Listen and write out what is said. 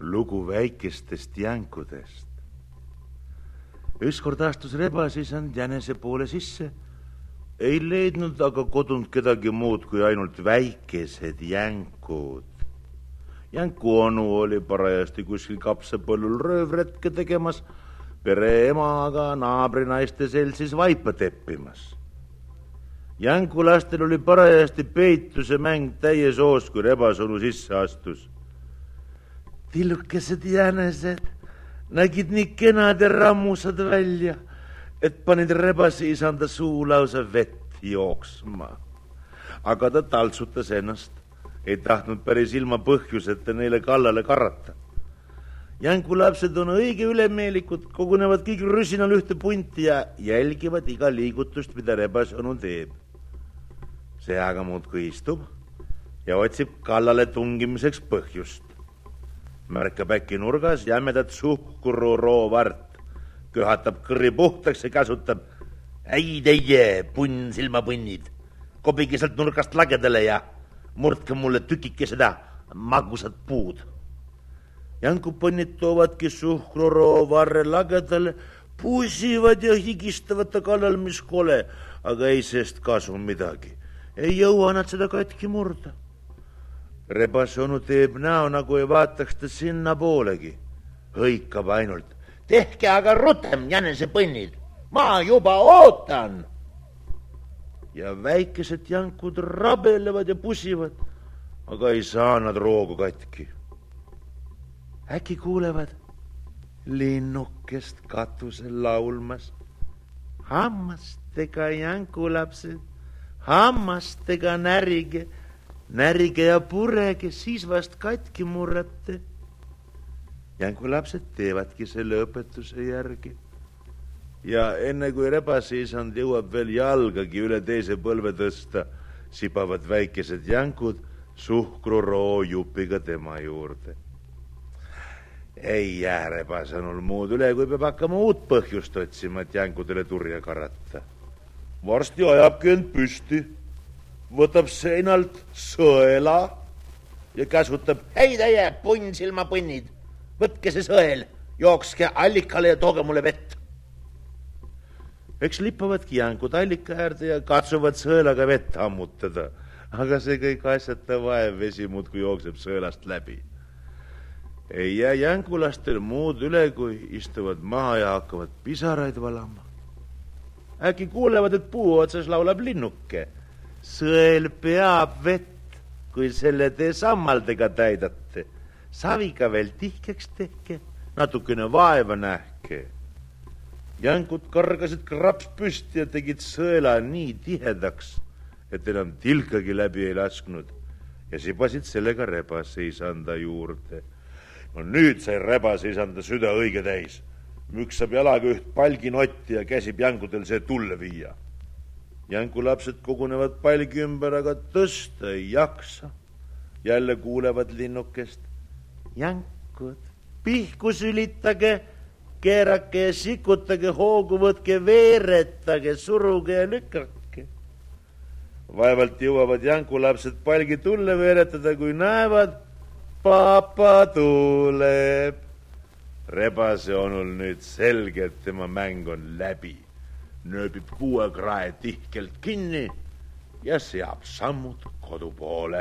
lugu väikestest jänkudest. ükskord astus rebasisand jänese poole sisse. ei leidnud aga kodunt kedagi muud kui ainult väikesed jänkud. jänku onu oli parajasti kuskil kapsapõllul röövretke tegemas, pere ema aga naabrinaiste seltsis vaipa teppimas jänkulastel oli parajasti peituse mäng täies hoos, kui rebasonu sisse astus tillukesed jänesed nägid nii kenad ja rammusad välja, et panid rebase isanda suu lausa vett jooksma. aga ta taltsutas ennast, ei tahtnud päris ilma põhjuseta neile kallale karata. jänkulapsed on õige ülemeelikud, kogunevad kõik rüsinal ühte punti ja jälgivad iga liigutust, mida rebase onu teeb. see aga muudkui istub ja otsib kallale tungimiseks põhjust märkab äkki nurgas jämedat suhkruroovart, köhatab kõrri puhtaks ja käsutab. ei teie, punn silmapunnid, kobige sealt nurgast lagedale ja murdke mulle tükike seda magusat puud. jankuponnid toovadki suhkruroovarre lagedale, pusivad ja higistavad ta kallal, mis kole, aga ei seest kasu midagi. ei jõua nad seda katki murda rebasonu teeb näo, nagu ei vaataks ta sinnapoolegi. hõikab ainult. tehke aga rutem, jänesepõnnid, ma juba ootan. ja väikesed jankud rabelevad ja pusivad, aga ei saa nad roogu katki. äkki kuulevad linnukest katusel laulmas. hammastega jankulapsed, hammastega närige närige ja purege, siis vast katki murrate. jänkulapsed teevadki selle õpetuse järgi. ja enne kui rebaseisand jõuab veel jalgagi üle teise põlve tõsta, sibavad väikesed jänkud suhkruroojupiga tema juurde. ei jää rebasõnul muud üle, kui peab hakkama uut põhjust otsima, et jänkudele turja karata. varsti ajabki end püsti võtab seinalt sõela ja käsutab. ei teie, punnsilmapõnnid, võtke see sõel, jookske allikale ja tooge mulle vett. eks lippavadki jänkud allika äärde ja katsuvad sõelaga vett ammutada, aga see kõik asjata vaev vesi muudkui jookseb sõelast läbi. ei jää jängulastel muud üle, kui istuvad maha ja hakkavad pisaraid valama. äkki kuulevad, et puu otsas laulab linnuke sõel peab vett, kui selle te sammaldega täidate. saviga veel tihkeks tehke, natukene vaeva nähke. jänkud kargasid kraps püsti ja tegid sõela nii tihedaks, et enam tilkagi läbi ei lasknud ja sibasid sellega rebaseisanda juurde. no nüüd sai rebaseisanda süda õige täis, müksab jalaga üht palginotti ja käsib jängudel see tulle viia jänkulapsed kogunevad palgi ümber, aga tõsta ei jaksa. jälle kuulevad linnukest. jänkud, pihku sülitage, keerake ja sikutage, hoogu võtke, veeretage, suruge ja lükake. vaevalt jõuavad jänkulapsed palgi tulle veeretada, kui näevad, papa tuleb. rebase onul nüüd selge, et tema mäng on läbi nööbib kuuekrae tihkelt kinni ja seab sammud kodu poole